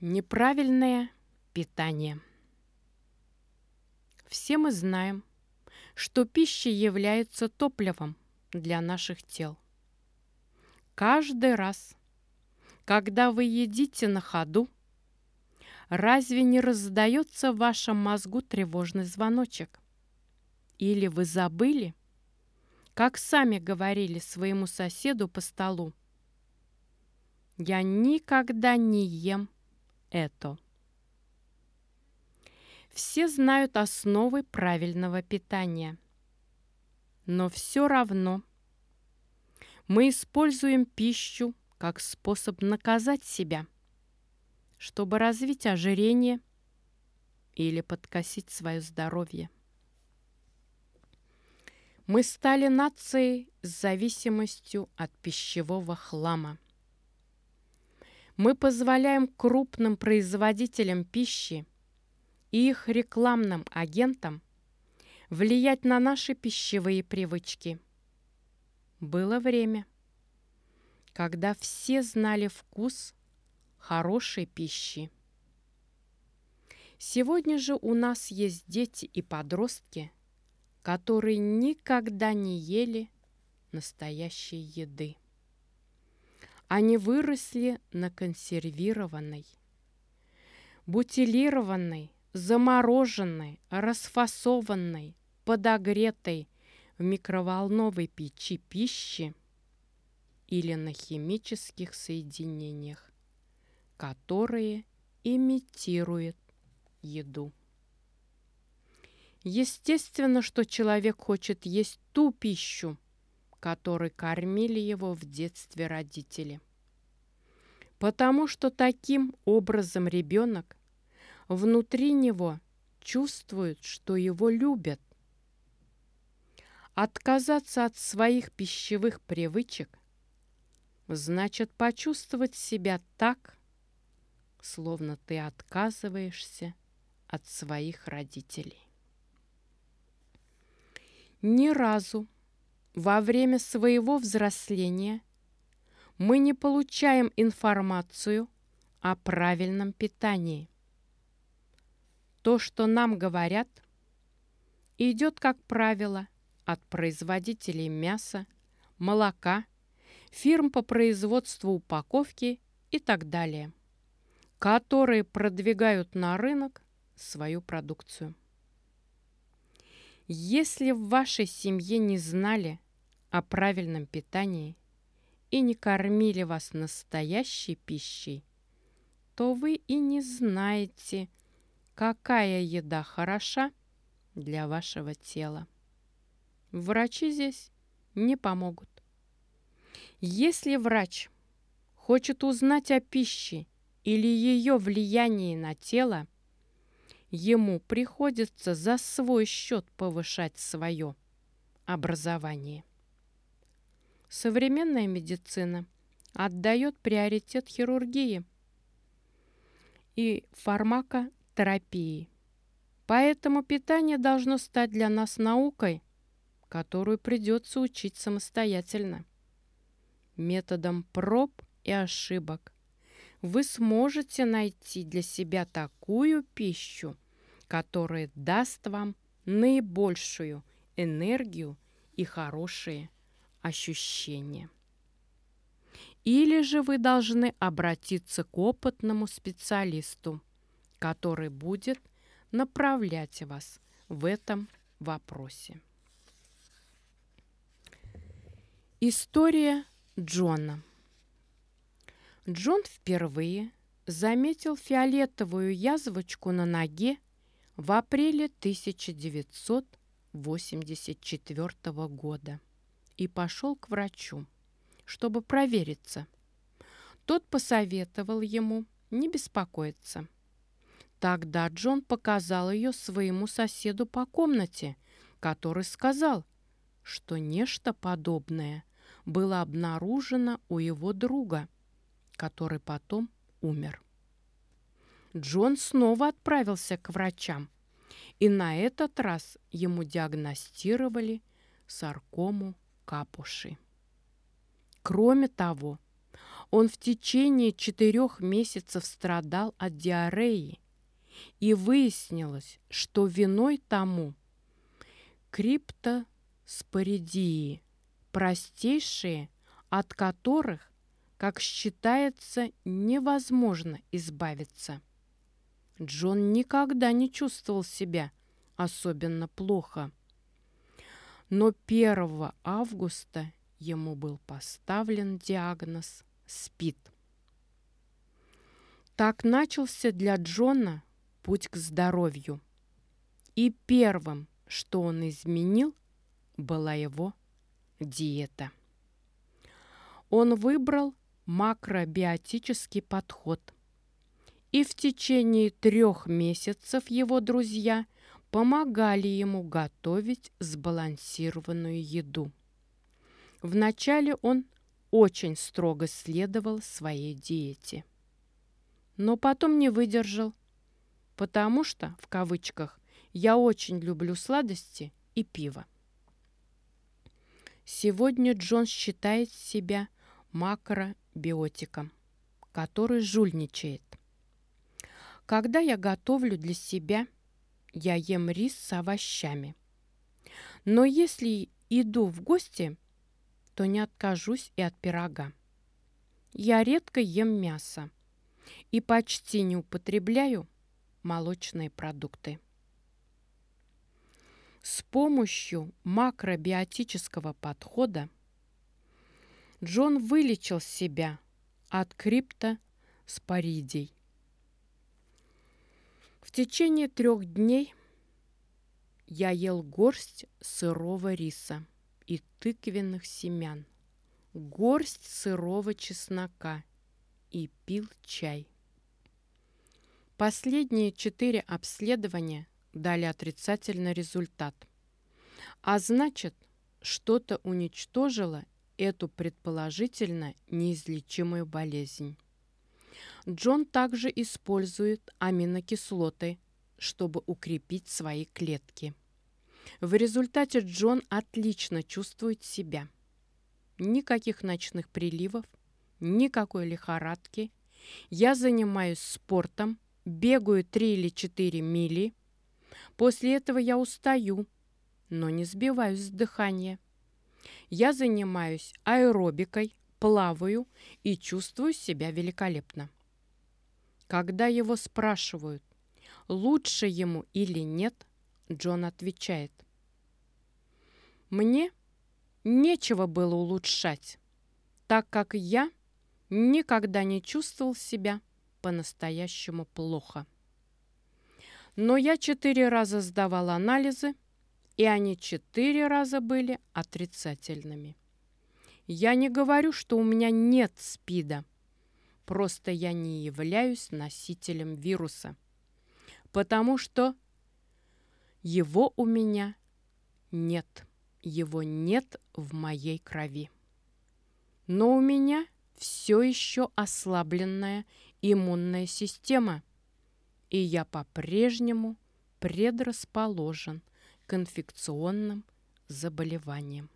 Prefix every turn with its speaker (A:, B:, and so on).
A: Неправильное питание. Все мы знаем, что пища является топливом для наших тел. Каждый раз, когда вы едите на ходу, разве не раздается в вашем мозгу тревожный звоночек? Или вы забыли, как сами говорили своему соседу по столу? Я никогда не ем это. Все знают основы правильного питания. Но все равно мы используем пищу как способ наказать себя, чтобы развить ожирение или подкосить свое здоровье. Мы стали нацией с зависимостью от пищевого хлама. Мы позволяем крупным производителям пищи и их рекламным агентам влиять на наши пищевые привычки. Было время, когда все знали вкус хорошей пищи. Сегодня же у нас есть дети и подростки, которые никогда не ели настоящей еды. Они выросли на консервированной, бутилированной, замороженной, расфасованной, подогретой в микроволновой печи пищи или на химических соединениях, которые имитируют еду. Естественно, что человек хочет есть ту пищу, которой кормили его в детстве родители. Потому что таким образом ребенок внутри него чувствует, что его любят. Отказаться от своих пищевых привычек значит почувствовать себя так, словно ты отказываешься от своих родителей. Ни разу во время своего взросления мы не получаем информацию о правильном питании. То, что нам говорят, идет, как правило, от производителей мяса, молока, фирм по производству упаковки и так далее, которые продвигают на рынок свою продукцию. Если в вашей семье не знали, о правильном питании и не кормили вас настоящей пищей, то вы и не знаете, какая еда хороша для вашего тела. Врачи здесь не помогут. Если врач хочет узнать о пище или ее влиянии на тело, ему приходится за свой счет повышать свое образование. Современная медицина отдает приоритет хирургии и фармакотерапии. Поэтому питание должно стать для нас наукой, которую придется учить самостоятельно. Методом проб и ошибок вы сможете найти для себя такую пищу, которая даст вам наибольшую энергию и хорошие ощущения. Или же вы должны обратиться к опытному специалисту, который будет направлять вас в этом вопросе. История Джона. Джон впервые заметил фиолетовую язвочку на ноге в апреле 1984 года и пошел к врачу, чтобы провериться. Тот посоветовал ему не беспокоиться. Тогда Джон показал ее своему соседу по комнате, который сказал, что нечто подобное было обнаружено у его друга, который потом умер. Джон снова отправился к врачам, и на этот раз ему диагностировали саркому капуши. Кроме того, Он в течение четырех месяцев страдал от диареи, и выяснилось, что виной тому криптоспоридии, простейшие, от которых, как считается, невозможно избавиться. Джон никогда не чувствовал себя особенно плохо. Но 1 августа ему был поставлен диагноз СПИД. Так начался для Джона путь к здоровью. И первым, что он изменил, была его диета. Он выбрал макробиотический подход. И в течение трех месяцев его друзья помогали ему готовить сбалансированную еду. Вначале он очень строго следовал своей диете. Но потом не выдержал, потому что, в кавычках, я очень люблю сладости и пиво. Сегодня Джон считает себя макробиотиком, который жульничает. Когда я готовлю для себя, я ем рис с овощами. Но если иду в гости – то не откажусь и от пирога. Я редко ем мясо и почти не употребляю молочные продукты. С помощью макробиотического подхода Джон вылечил себя от криптоспоридий. В течение трех дней я ел горсть сырого риса и тыквенных семян, горсть сырого чеснока и пил чай. Последние четыре обследования дали отрицательный результат. А значит, что-то уничтожило эту предположительно неизлечимую болезнь. Джон также использует аминокислоты, чтобы укрепить свои клетки. В результате Джон отлично чувствует себя. Никаких ночных приливов, никакой лихорадки. Я занимаюсь спортом, бегаю 3 или 4 мили. После этого я устаю, но не сбиваюсь с дыхания. Я занимаюсь аэробикой, плаваю и чувствую себя великолепно. Когда его спрашивают, лучше ему или нет, Джон отвечает. Мне нечего было улучшать, так как я никогда не чувствовал себя по-настоящему плохо. Но я четыре раза сдавал анализы, и они четыре раза были отрицательными. Я не говорю, что у меня нет СПИДа, просто я не являюсь носителем вируса, потому что его у меня нет. Его нет в моей крови. Но у меня все еще ослабленная иммунная система, и я по-прежнему предрасположен инфекционным заболеваниям.